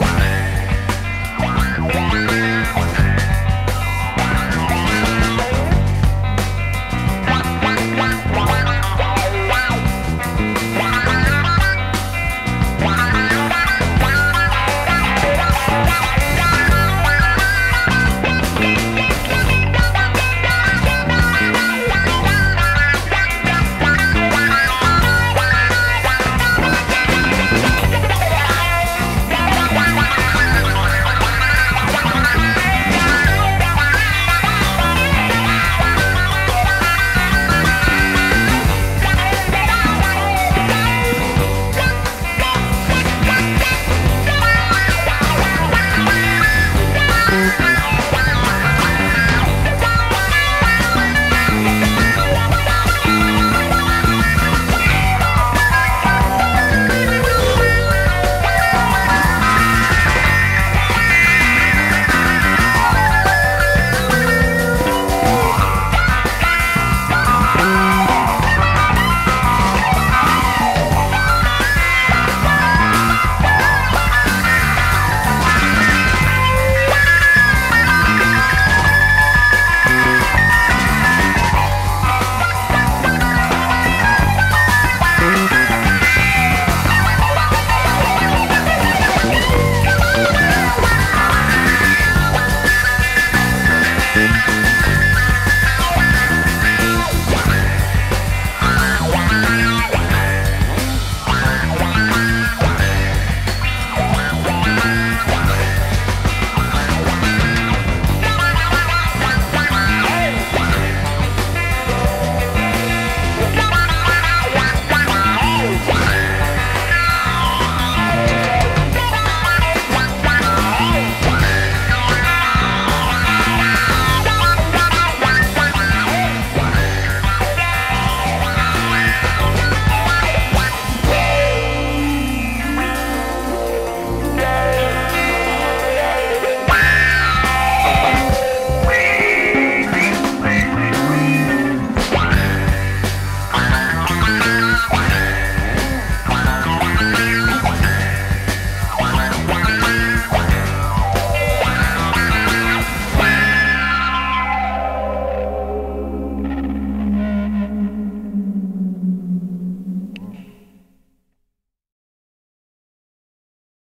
Wow.